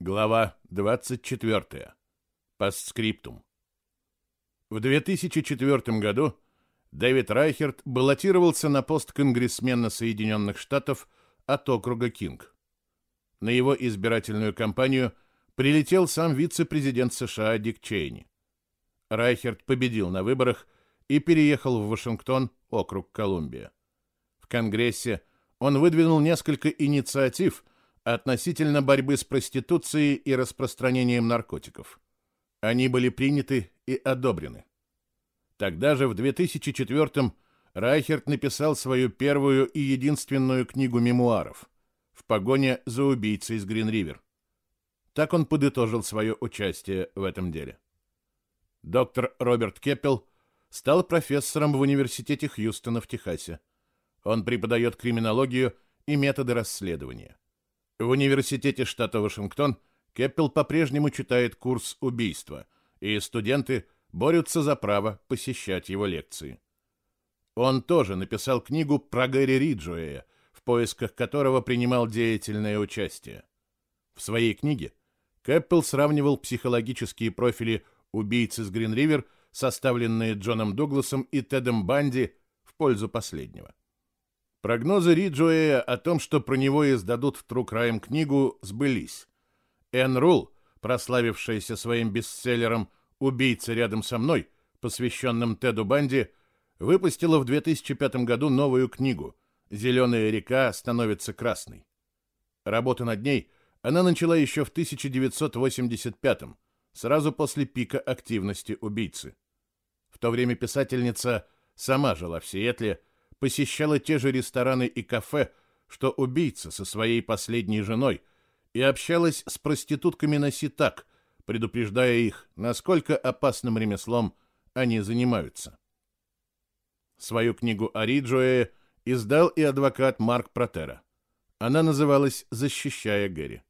Глава 24. Постскриптум. В 2004 году Дэвид Райхерт баллотировался на пост конгрессмена Соединенных Штатов от округа Кинг. На его избирательную кампанию прилетел сам вице-президент США Дик Чейни. Райхерт победил на выборах и переехал в Вашингтон, округ Колумбия. В Конгрессе он выдвинул несколько инициатив – относительно борьбы с проституцией и распространением наркотиков. Они были приняты и одобрены. Тогда же, в 2004-м, Райхерт написал свою первую и единственную книгу мемуаров «В погоне за убийцей из Грин-Ривер». Так он подытожил свое участие в этом деле. Доктор Роберт Кеппел стал профессором в Университете Хьюстона в Техасе. Он преподает криминологию и методы расследования. В университете штата Вашингтон Кеппел по-прежнему читает курс убийства, и студенты борются за право посещать его лекции. Он тоже написал книгу про Гэри Риджуэя, в поисках которого принимал деятельное участие. В своей книге Кэппел сравнивал психологические профили убийц из Грин-Ривер, составленные Джоном Дугласом и Тедом Банди, в пользу последнего. Прогнозы Риджуэя о том, что про него издадут в True Crime книгу, сбылись. Энн Рул, прославившаяся своим бестселлером «Убийца рядом со мной», посвященным Теду Банди, выпустила в 2005 году новую книгу «Зеленая река становится красной». Работу над ней она начала еще в 1985 сразу после пика активности убийцы. В то время писательница сама жила в Сиэтле, посещала те же рестораны и кафе, что убийца со своей последней женой, и общалась с проститутками на ситак, предупреждая их, насколько опасным ремеслом они занимаются. Свою книгу о Риджуэ издал и адвокат Марк Протера. Она называлась «Защищая Гэри».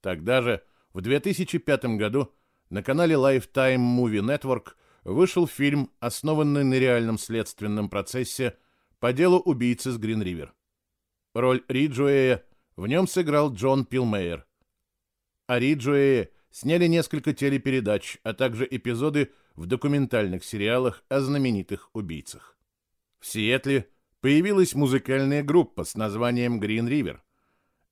Тогда же, в 2005 году, на канале Lifetime Movie Network вышел фильм, основанный на реальном следственном процессе по делу убийцы с Грин-Ривер. Роль Риджуэя в нем сыграл Джон Пилмейер. О Риджуэе сняли несколько телепередач, а также эпизоды в документальных сериалах о знаменитых убийцах. В Сиэтле появилась музыкальная группа с названием Green River.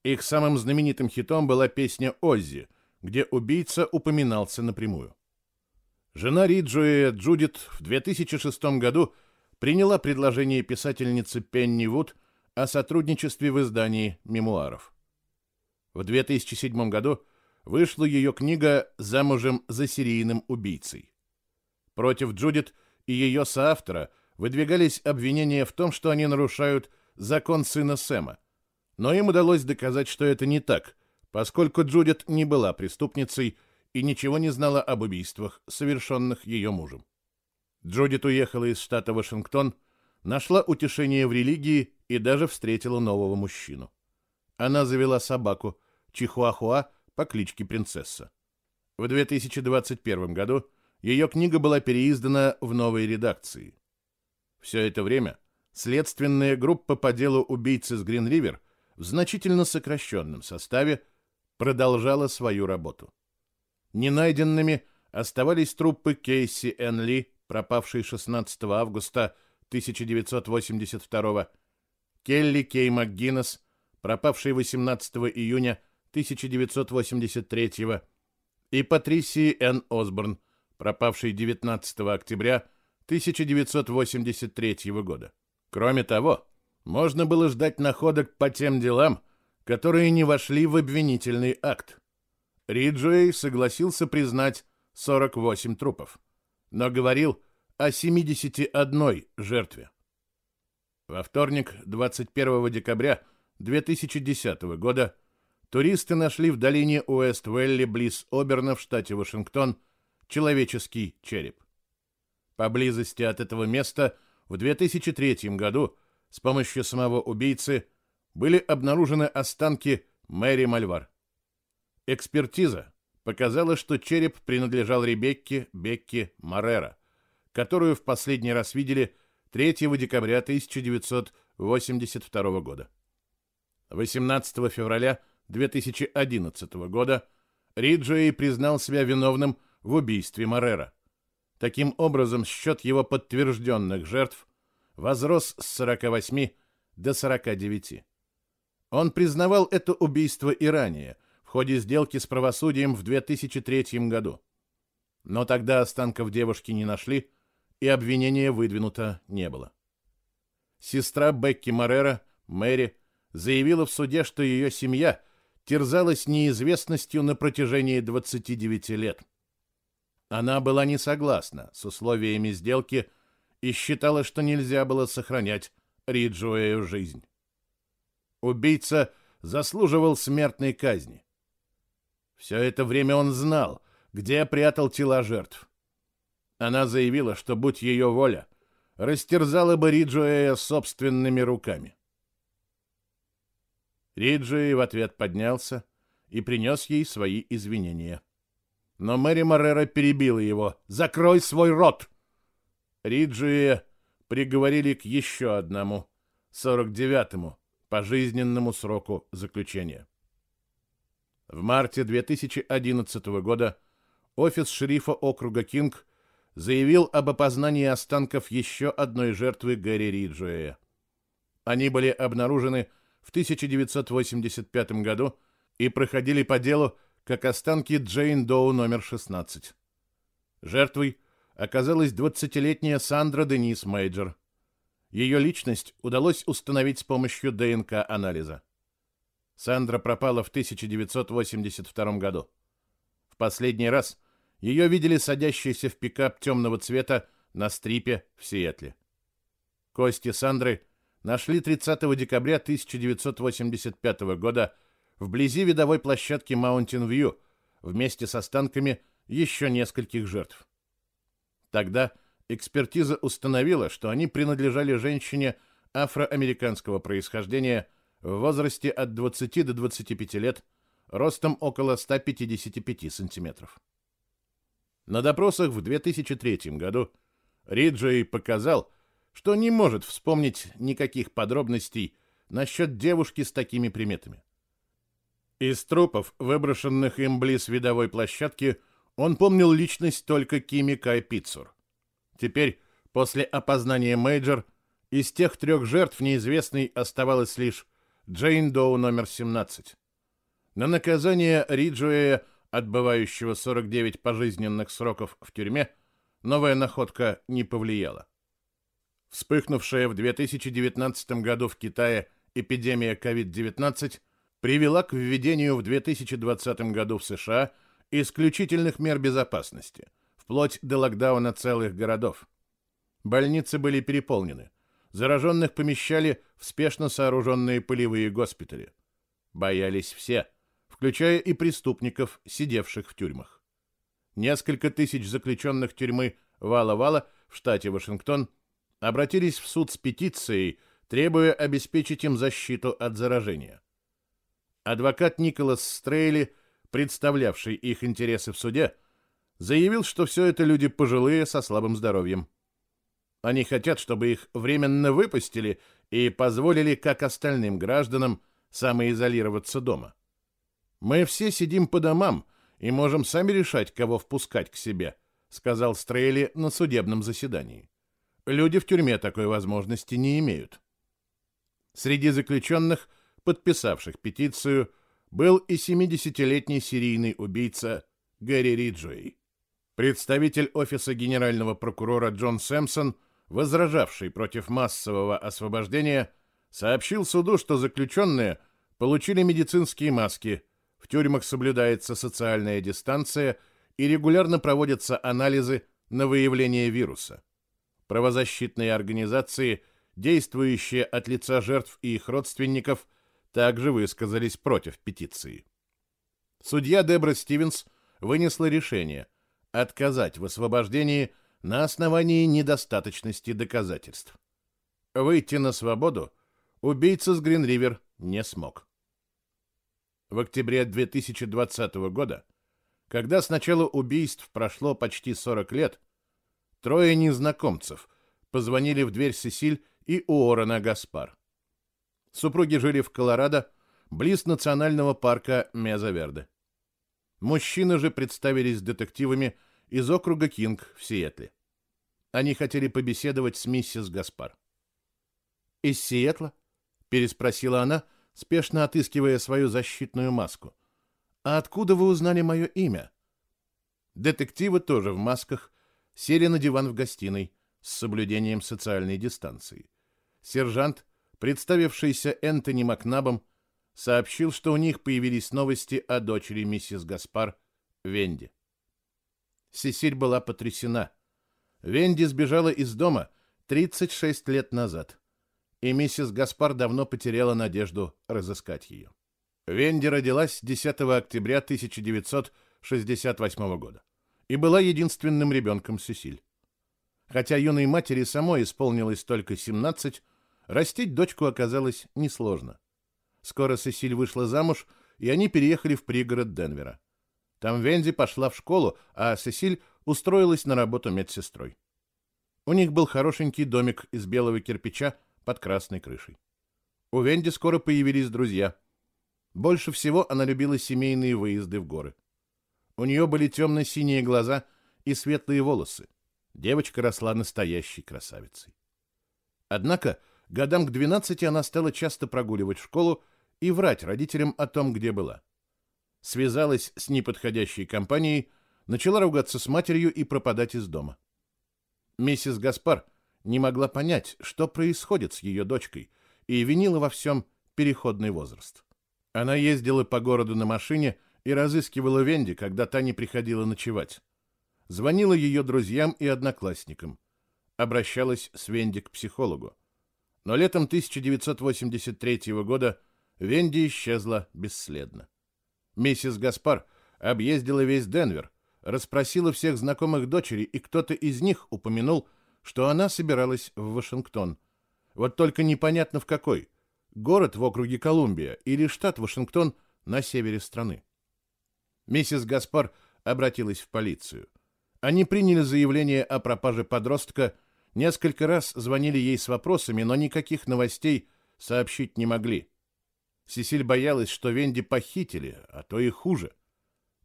Их самым знаменитым хитом была песня «Оззи», где убийца упоминался напрямую. Жена Риджуэя Джудит в 2006 году – приняла предложение писательницы Пенни Вуд о сотрудничестве в издании мемуаров. В 2007 году вышла ее книга «Замужем за серийным убийцей». Против Джудит и ее соавтора выдвигались обвинения в том, что они нарушают закон сына Сэма. Но им удалось доказать, что это не так, поскольку Джудит не была преступницей и ничего не знала об убийствах, совершенных ее мужем. Джудит уехала из штата Вашингтон, нашла утешение в религии и даже встретила нового мужчину. Она завела собаку, Чихуахуа по кличке Принцесса. В 2021 году ее книга была переиздана в новой редакции. Все это время следственная группа по делу убийцы с Грин-Ривер в значительно сокращенном составе продолжала свою работу. Ненайденными оставались трупы Кейси Энн Ли, пропавший 16 августа 1982, Келли Кей МакГиннес, пропавший 18 июня 1983, и Патрисии Н. Осборн, пропавший 19 октября 1983 года. Кроме того, можно было ждать находок по тем делам, которые не вошли в обвинительный акт. Риджуэй согласился признать 48 трупов но говорил о 71 жертве. Во вторник, 21 декабря 2010 года, туристы нашли в долине Уэст-Велли близ Оберна в штате Вашингтон человеческий череп. Поблизости от этого места в 2003 году с помощью самого убийцы были обнаружены останки Мэри Мальвар. Экспертиза показало, что череп принадлежал Ребекке Бекке Морера, которую в последний раз видели 3 декабря 1982 года. 18 февраля 2011 года Риджуэй признал себя виновным в убийстве Морера. Таким образом, счет его подтвержденных жертв возрос с 48 до 49. Он признавал это убийство и ранее, в ходе сделки с правосудием в 2003 году. Но тогда останков девушки не нашли, и обвинения выдвинуто не было. Сестра Бекки Морера, Мэри, заявила в суде, что ее семья терзалась неизвестностью на протяжении 29 лет. Она была не согласна с условиями сделки и считала, что нельзя было сохранять Риджуэю жизнь. Убийца заслуживал смертной казни. Все это время он знал, где прятал тела жертв. Она заявила, что, будь ее воля, растерзала бы Риджуэя собственными руками. Риджи в ответ поднялся и принес ей свои извинения. Но Мэри Морера перебила его. «Закрой свой рот!» Риджи приговорили к еще одному, 49-му, пожизненному сроку заключения. В марте 2011 года офис шерифа округа Кинг заявил об опознании останков еще одной жертвы Гэри Риджуэя. Они были обнаружены в 1985 году и проходили по делу как останки Джейн Доу номер 16. Жертвой оказалась 20-летняя Сандра Денис Мейджор. Ее личность удалось установить с помощью ДНК-анализа. Сандра пропала в 1982 году. В последний раз ее видели садящейся в пикап темного цвета на стрипе в Сиэтле. Кости Сандры нашли 30 декабря 1985 года вблизи видовой площадки Mountain View вместе с останками еще нескольких жертв. Тогда экспертиза установила, что они принадлежали женщине афроамериканского происхождения в возрасте от 20 до 25 лет, ростом около 155 сантиметров. На допросах в 2003 году Риджей показал, что не может вспомнить никаких подробностей насчет девушки с такими приметами. Из трупов, выброшенных им близ видовой площадки, он помнил личность только Кими Кай Питцур. Теперь, после опознания Мейджор, из тех трех жертв неизвестной оставалась лишь Джейн Доу номер 17. На наказание Риджуэя, отбывающего 49 пожизненных сроков в тюрьме, новая находка не повлияла. Вспыхнувшая в 2019 году в Китае эпидемия COVID-19 привела к введению в 2020 году в США исключительных мер безопасности, вплоть до локдауна целых городов. Больницы были переполнены. Зараженных помещали в спешно сооруженные полевые госпитали. Боялись все, включая и преступников, сидевших в тюрьмах. Несколько тысяч заключенных тюрьмы Вала-Вала в штате Вашингтон обратились в суд с петицией, требуя обеспечить им защиту от заражения. Адвокат Николас Стрейли, представлявший их интересы в суде, заявил, что все это люди пожилые со слабым здоровьем. Они хотят, чтобы их временно выпустили и позволили, как остальным гражданам, самоизолироваться дома. Мы все сидим по домам и можем сами решать, кого впускать к себе, сказал Стрейли на судебном заседании. Люди в тюрьме такой возможности не имеют. Среди заключенных, подписавших петицию, был и 70-летний серийный убийца Гэри Риджуэй. Представитель офиса генерального прокурора Джон Сэмпсон, возражавший против массового освобождения, сообщил суду, что заключенные получили медицинские маски, в тюрьмах соблюдается социальная дистанция и регулярно проводятся анализы на выявление вируса. Правозащитные организации, действующие от лица жертв и их родственников, также высказались против петиции. Судья Дебра Стивенс вынесла решение отказать в освобождении на основании недостаточности доказательств. Выйти на свободу убийца с Гринривер не смог. В октябре 2020 года, когда с начала убийств прошло почти 40 лет, Трое незнакомцев позвонили в дверь Сесиль и Уоррена Гаспар. Супруги жили в Колорадо, близ национального парка Мезоверде. Мужчины же представились детективами из округа Кинг в Сиэтле. Они хотели побеседовать с миссис Гаспар. «Из Сиэтла?» — переспросила она, спешно отыскивая свою защитную маску. «А откуда вы узнали мое имя?» Детективы тоже в масках сели на диван в гостиной с соблюдением социальной дистанции. Сержант, представившийся Энтони Макнабом, сообщил, что у них появились новости о дочери миссис Гаспар, Венди. Сесиль была потрясена. Венди сбежала из дома 36 лет назад, и миссис Гаспар давно потеряла надежду разыскать ее. Венди родилась 10 октября 1968 года и была единственным ребенком Сесиль. Хотя юной матери самой исполнилось только 17, растить дочку оказалось несложно. Скоро Сесиль вышла замуж, и они переехали в пригород Денвера. Там Венди пошла в школу, а Сесиль устроилась на работу медсестрой. У них был хорошенький домик из белого кирпича под красной крышей. У Венди скоро появились друзья. Больше всего она любила семейные выезды в горы. У нее были темно-синие глаза и светлые волосы. Девочка росла настоящей красавицей. Однако годам к 12 она стала часто прогуливать школу и врать родителям о том, где была. Связалась с неподходящей компанией, начала ругаться с матерью и пропадать из дома. Миссис Гаспар не могла понять, что происходит с ее дочкой, и винила во всем переходный возраст. Она ездила по городу на машине и разыскивала Венди, когда та не приходила ночевать. Звонила ее друзьям и одноклассникам. Обращалась с Венди к психологу. Но летом 1983 года Венди исчезла бесследно. Миссис Гаспар объездила весь Денвер, расспросила всех знакомых дочери, и кто-то из них упомянул, что она собиралась в Вашингтон. Вот только непонятно в какой. Город в округе Колумбия или штат Вашингтон на севере страны. Миссис Гаспар обратилась в полицию. Они приняли заявление о пропаже подростка, несколько раз звонили ей с вопросами, но никаких новостей сообщить не могли. Сесиль боялась, что Венди похитили, а то и хуже.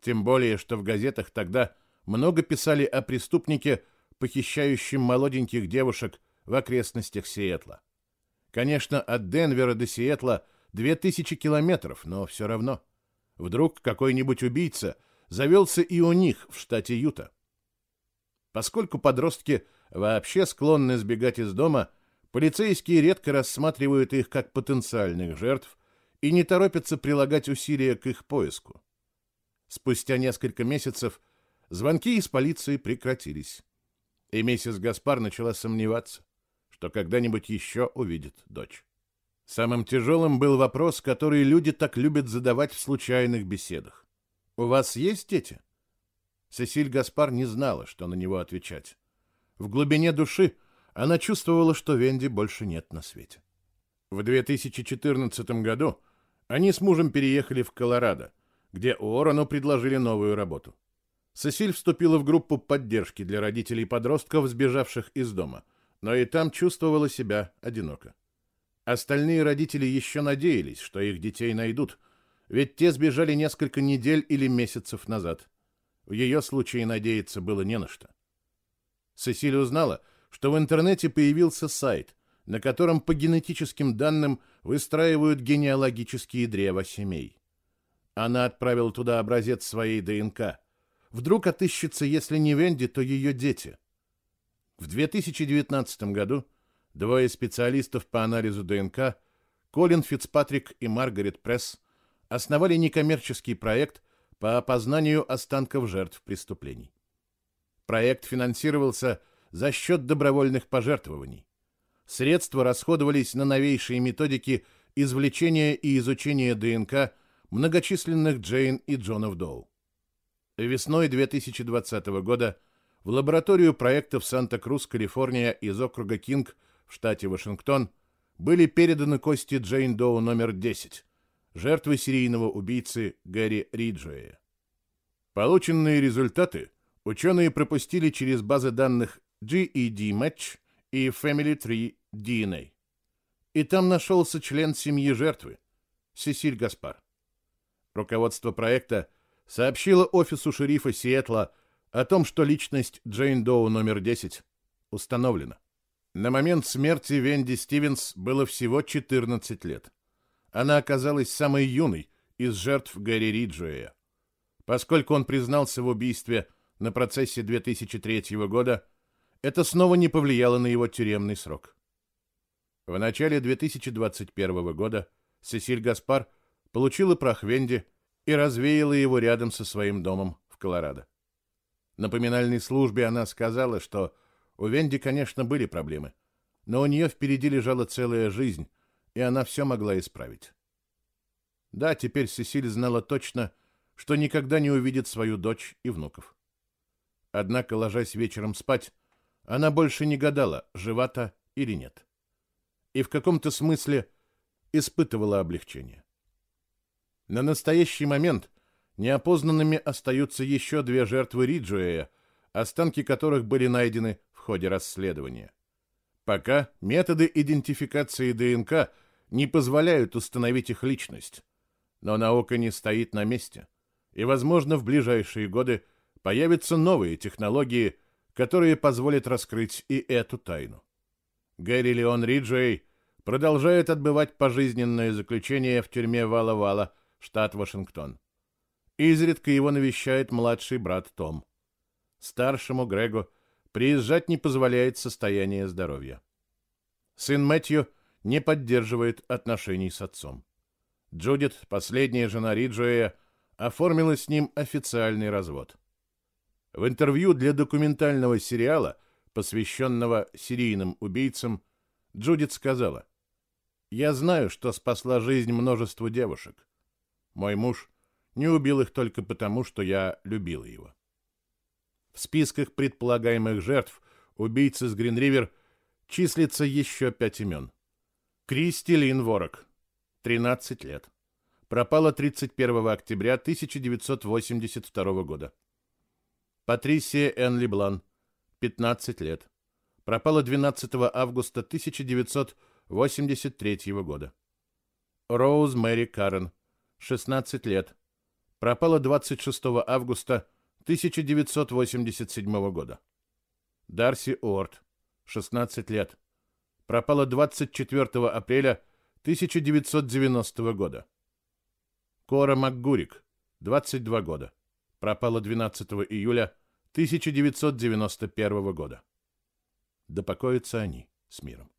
Тем более, что в газетах тогда много писали о преступнике, похищающем молоденьких девушек в окрестностях Сиэтла. Конечно, от Денвера до Сиэтла 2000 километров, но все равно. Вдруг какой-нибудь убийца завелся и у них в штате Юта. Поскольку подростки вообще склонны сбегать из дома, полицейские редко рассматривают их как потенциальных жертв и не торопятся прилагать усилия к их поиску. Спустя несколько месяцев звонки из полиции прекратились, и миссис Гаспар начала сомневаться, что когда-нибудь еще увидит дочь. Самым тяжелым был вопрос, который люди так любят задавать в случайных беседах. «У вас есть дети?» Сесиль Гаспар не знала, что на него отвечать. В глубине души она чувствовала, что Венди больше нет на свете. В 2014 году они с мужем переехали в Колорадо, где Уоррену предложили новую работу. Сесиль вступила в группу поддержки для родителей подростков, сбежавших из дома, но и там чувствовала себя одиноко. Остальные родители еще надеялись, что их детей найдут, ведь те сбежали несколько недель или месяцев назад. В ее случае надеяться было не на что. Сесилия узнала, что в интернете появился сайт, на котором по генетическим данным выстраивают генеалогические древа семей. Она отправила туда образец своей ДНК. Вдруг отыщется, если не Венди, то ее дети. В 2019 году двое специалистов по анализу ДНК, Колин Фицпатрик и Маргарет Пресс, основали некоммерческий проект – по опознанию останков жертв преступлений. Проект финансировался за счет добровольных пожертвований. Средства расходовались на новейшие методики извлечения и изучения ДНК многочисленных Джейн и Джонов Доу. Весной 2020 года в лабораторию проекта в Санта-Крус, Калифорния из округа Кинг в штате Вашингтон были переданы кости Джейн Доу номер 10, жертвы серийного убийцы Гэри Риджуэя. Полученные результаты ученые пропустили через базы данных GED Match и Family Tree DNA. И там нашелся член семьи жертвы, Сесиль Гаспар. Руководство проекта сообщила офису шерифа Сиэтла о том, что личность Джейн Доу номер 10 установлена. На момент смерти Венди Стивенс было всего 14 лет. Она оказалась самой юной из жертв Гэри Риджуэя. Поскольку он признался в убийстве на процессе 2003 года, это снова не повлияло на его тюремный срок. В начале 2021 года Сесиль Гаспар получила прах Венди и развеяла его рядом со своим домом в Колорадо. На поминальной службе она сказала, что у Венди, конечно, были проблемы, но у нее впереди лежала целая жизнь, и она все могла исправить. Да, теперь Сесиль знала точно, что никогда не увидит свою дочь и внуков. Однако, ложась вечером спать, она больше не гадала, жива-то или нет. И в каком-то смысле испытывала облегчение. На настоящий момент неопознанными остаются еще две жертвы Риджуэя, останки которых были найдены в ходе расследования. Пока методы идентификации ДНК не позволяют установить их личность, но наука не стоит на месте, и, возможно, в ближайшие годы появятся новые технологии, которые позволят раскрыть и эту тайну. Гэри Леон Риджуэй продолжает отбывать пожизненное заключение в тюрьме Вала-Вала, штат Вашингтон. Изредка его навещает младший брат Том. Старшему Грегу приезжать не позволяет состояние здоровья. Сын Мэтью не поддерживает отношений с отцом. Джудит, последняя жена Риджуэя, оформила с ним официальный развод. В интервью для документального сериала, посвященного серийным убийцам, Джудит сказала, «Я знаю, что спасла жизнь множеству девушек. Мой муж не убил их только потому, что я любила его». В списках предполагаемых жертв убийцы с Гринривер числится еще пять имен. Кристи Лин Ворок, 13 лет. Пропала 31 октября 1982 года. Патрисия Энли Блан, 15 лет. Пропала 12 августа 1983 года. Роуз Мэри Карен, 16 лет. Пропала 26 августа 1987 года. Дарси Уорд, 16 лет. Пропала 24 апреля 1990 года. Кора МакГурик, 22 года пропала 12 июля 1991 года. Да покоятся они с миром.